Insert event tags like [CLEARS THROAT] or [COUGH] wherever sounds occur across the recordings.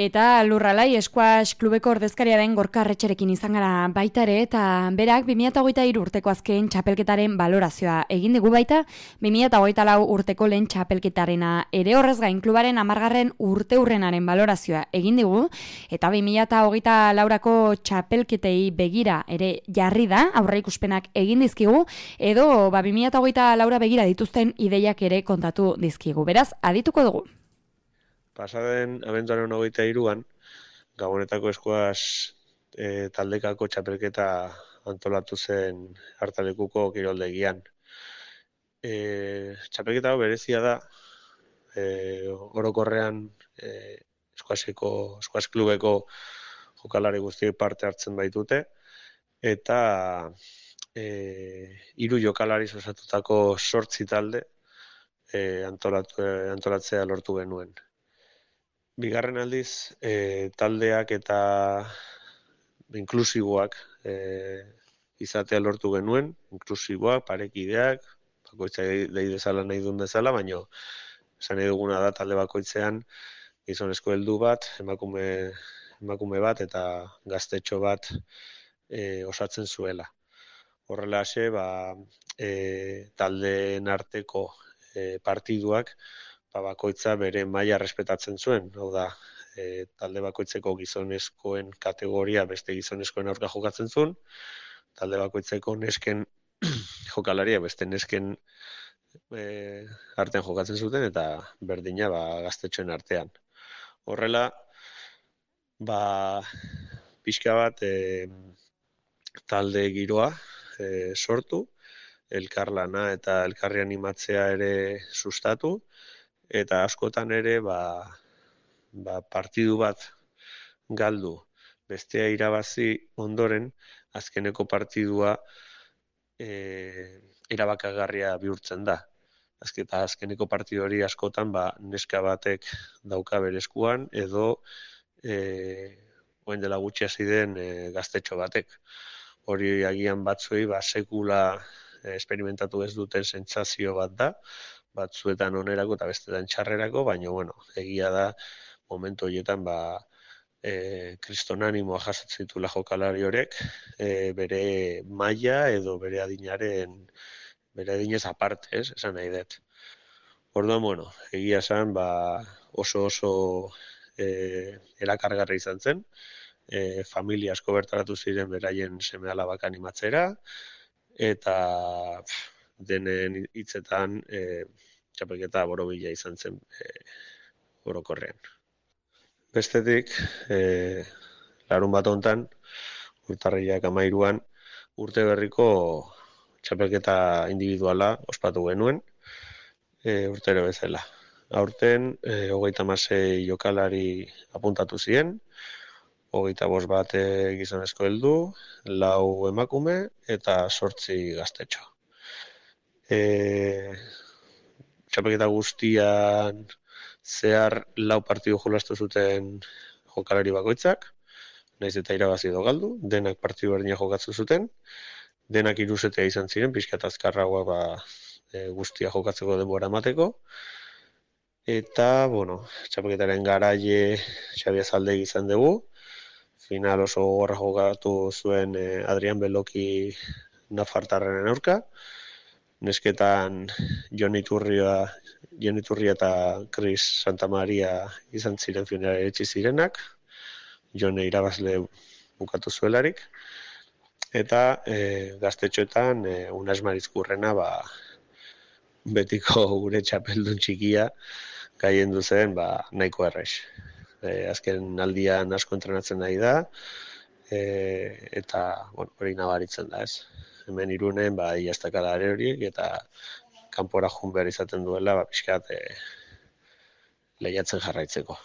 Eta lurralai eskuas klubeko ordezkaria den gorkarretxerekin izan gara baita ere, eta berak 2008 urteko azken txapelketaren balorazioa egin dugu baita, 2008 lau urteko lehen txapelketarena ere horrez gain klubaren amargarren urte hurrenaren balorazioa egin dugu, eta 2008 laurako txapelketei begira ere jarri da, aurre ikuspenak egin dizkigu, edo ba, 2008 laura begira dituzten ideiak ere kontatu dizkigu. Beraz, adituko dugu pasaden abenduaren hogeita iruan, gabonetako eskuaz e, taldekako txapelketa antolatu zen hartalekuko kiroldegian. E, txapelketa berezia da, e, orokorrean e, eskuazeko, eskuaz klubeko jokalari guztiek parte hartzen baitute, eta e, iru jokalari osatutako sortzi talde e, antolatu, antolatzea lortu genuen bigarren aldiz e, taldeak eta inklusiboak e, izatea lortu genuen, inklusiboak, parekideak, bakoitza dei dezala nahi duen bezala, baino esan nahi duguna da talde bakoitzean gizonezko heldu bat, emakume, emakume bat eta gaztetxo bat e, osatzen zuela. Horrela ba, e, taldeen arteko e, partiduak ba, bakoitza bere maila respetatzen zuen, hau da, e, talde bakoitzeko gizonezkoen kategoria beste gizonezkoen aurka jokatzen zuen, talde bakoitzeko nesken [CLEARS THROAT] jokalaria beste nesken e, artean jokatzen zuten, eta berdina ba, gaztetxoen artean. Horrela, ba, pixka bat e, talde giroa e, sortu, elkarlana eta elkarri animatzea ere sustatu, eta askotan ere ba, ba partidu bat galdu bestea irabazi ondoren azkeneko partidua e, erabakagarria bihurtzen da. Azketa azkeneko partidu hori askotan ba, neska batek dauka berezkuan edo e, oen dela gutxi hasi den e, gaztetxo batek. Hori agian batzuei ba, sekula e, esperimentatu ez duten sentsazio bat da, batzuetan onerako eta bestetan txarrerako, baina, bueno, egia da, momentu horietan, ba, e, kriston animoa jasatzen ditu jokalari horrek, e, bere maila edo bere adinaren, bere adinez aparte, ez, esan nahi dut. Orduan, bueno, egia esan, ba, oso oso e, erakargarra izan zen, e, familia asko bertaratu ziren beraien seme alabak animatzera, eta denen hitzetan e, txapelketa borobila izan zen e, orokorrean. Bestetik, e, larun bat hontan, urtarriak amairuan, urte berriko txapelketa individuala ospatu genuen, e, urtero bezala. Aurten, e, hogeita masei jokalari apuntatu ziren, hogeita bost bat gizonezko heldu, lau emakume eta sortzi gaztetxo e, txapeketa guztian zehar lau partidu jolastu zuten jokalari bakoitzak, naiz eta irabazi edo galdu, denak partidu berdina jokatzu zuten, denak iruzetea izan ziren, pixka azkarragoa ba, e, guztia jokatzeko denbora emateko, eta, bueno, txapeketaren garaie xabia zalde izan dugu, final oso gorra jokatu zuen e, Adrian Beloki nafartarren aurka, nesketan Jon Iturria, Jon Iturria eta Chris Santa Maria izan ziren finera etxi zirenak, Jon irabazle bukatu zuelarik, eta e, gaztetxoetan e, Unas Marizkurrena ba, betiko gure txapeldun txikia gaien duzen ba, nahiko errex. E, azken aldian asko entrenatzen nahi da, e, eta bueno, hori nabaritzen da ez hemen irunen ba iastakada horiek eta kanpora jun behar izaten duela ba pixkat e, lehiatzen jarraitzeko.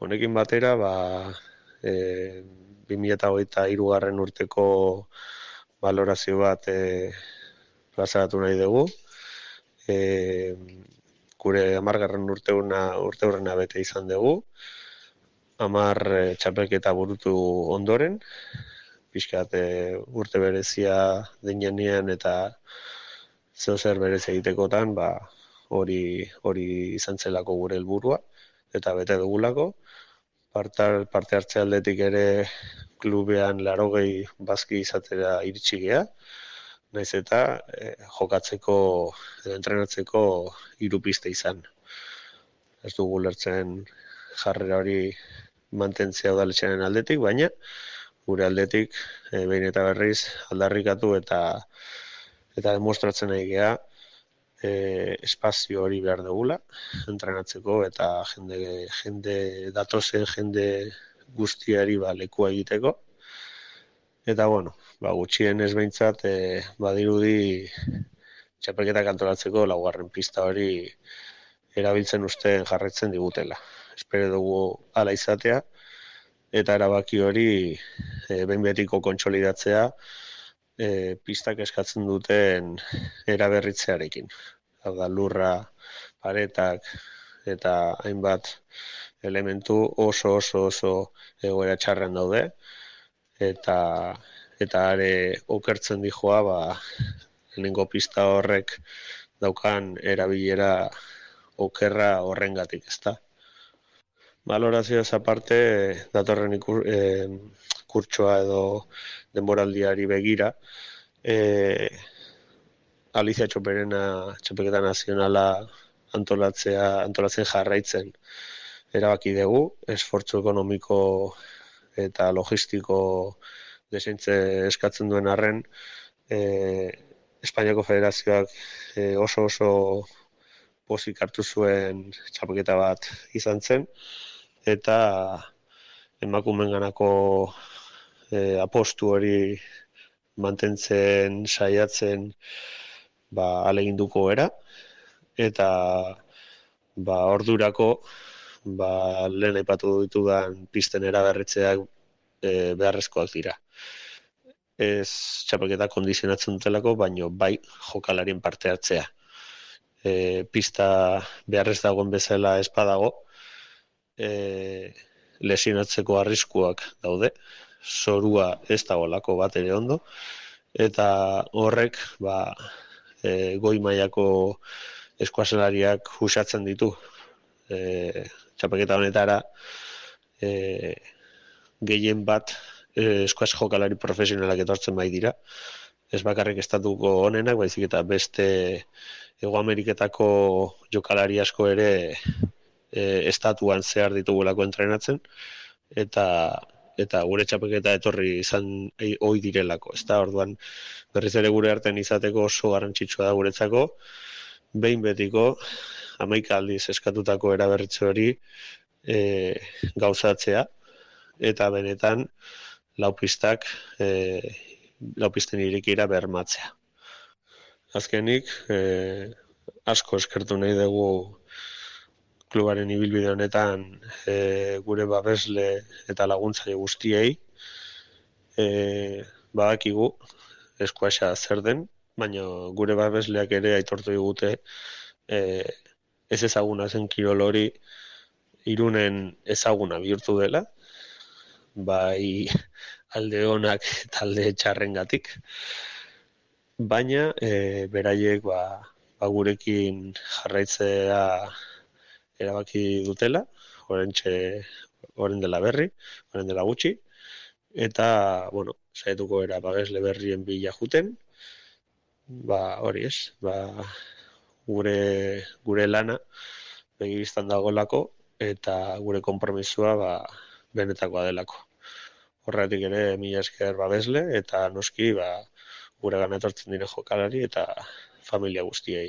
Honekin batera ba e, 2023 garren urteko valorazio bat e, plazaratu nahi dugu. E, gure amargarren urteuna urteurrena bete izan dugu. Amar e, txapelketa burutu ondoren, pixkat e, urte berezia denean eta zeo zer berez egitekotan, ba, hori hori izan zelako gure helburua eta bete dugulako. Parte, parte hartze aldetik ere klubean larogei bazki izatera iritsi geha, naiz eta eh, jokatzeko edo entrenatzeko hiru piste izan. Ez dugu lertzen jarrera hori mantentzea udaletxearen aldetik, baina gure aldetik e, behin eta berriz aldarrikatu eta eta demostratzen nahi geha e, espazio hori behar dugula entrenatzeko eta jende, jende datozen jende guztiari ba, lekua egiteko. Eta bueno, ba, gutxien ez behintzat e, badirudi txapelketak antolatzeko laugarren pista hori erabiltzen uste jarretzen digutela. Espero dugu ala izatea eta erabaki hori e, behin betiko kontsolidatzea e, pistak eskatzen duten eraberritzearekin. Hau da, lurra, paretak eta hainbat elementu oso oso oso egoera txarren daude eta eta are okertzen dijoa ba lehenengo pista horrek daukan erabilera okerra horrengatik, ezta. Balorazio ez aparte, datorren ikur, e, kurtsoa edo denboraldiari begira, e, Alicia Txoperena Txopeketa Nazionala antolatzea, antolatzen jarraitzen erabaki dugu, esfortzu ekonomiko eta logistiko desentze eskatzen duen arren, e, Espainiako Federazioak e, oso oso pozik hartu zuen txapeketa bat izan zen, eta emakumen ganako e, apostu hori mantentzen saiatzen ba, aleginduko era eta ba, ordurako ba, lehen aipatu ditudan pisten eraberritzeak e, beharrezkoak dira. Ez txapelketa kondizionatzen dutelako, baino bai jokalarien parte hartzea. E, pista beharrez dagoen bezala espadago, e, lesionatzeko arriskuak daude, zorua ez dagoelako bat ere ondo, eta horrek ba, e, goi mailako eskuazelariak usatzen ditu e, txapaketa honetara e, gehien bat e, eskuaz jokalari profesionalak etortzen bai dira, ez bakarrik estatuko honenak, baizik eta beste Ego Ameriketako jokalari asko ere e, estatuan zehar ditugulako entrenatzen eta eta gure txapeketa etorri izan e, ohi direlako, ezta? Orduan berriz ere gure artean izateko oso garrantzitsua da guretzako behin betiko 11 aldiz eskatutako eraberritze hori e, gauzatzea eta benetan laupistak e, laupisten irekira bermatzea. Azkenik, e, asko eskertu nahi dugu klubaren ibilbide honetan e, gure babesle eta laguntzaile guztiei e, badakigu eskuaxa zer den, baina gure babesleak ere aitortu digute e, ez ezaguna zen kirol hori irunen ezaguna bihurtu dela, bai alde honak talde txarrengatik, baina e, beraiek ba, ba gurekin jarraitzea erabaki dutela, orentxe oren dela berri, oren dela gutxi, eta, bueno, saietuko era bagesle berrien bila juten, ba, hori ez, ba, gure, gure lana begibiztan dagolako, eta gure konpromisua ba, benetakoa delako. Horretik ere, mila esker babesle, eta noski, ba, gure gana etortzen dire jokalari, eta familia guztiei.